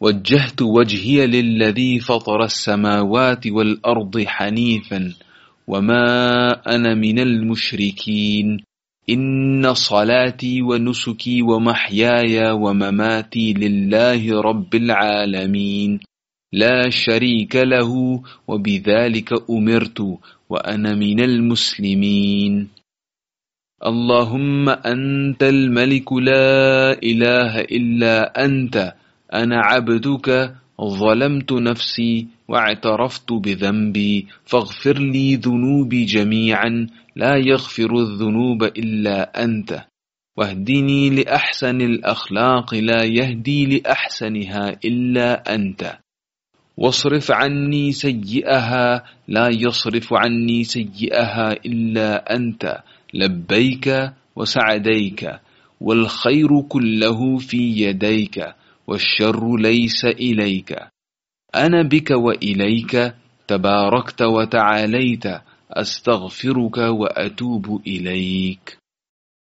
وجهت وجهي للذي فطر السماوات والأرض حنيفا وما أنا من المشركين. إن صلاتي ونسكي ومحياي ومماتي لله رب العالمين. لا شريك له وبذلك أمرت وأنا من المسلمين. اللهم أنت الملك لا إله إلا أنت أنا عبدك ظلمت نفسي واعترفت بذنبي فاغفر لي ذنوبي جميعا لا يغفر الذنوب إلا أنت. واهدني لأحسن الأخلاق لا يهدي لأحسنها إلا أنت. واصرف عني سيئها لا يصرف عني سيئها إلا أنت. لبيك وسعديك والخير كله في يديك. والشر ليس إليك. أنا بك وإليك تباركت وتعاليت أستغفرك وأتوب إليك.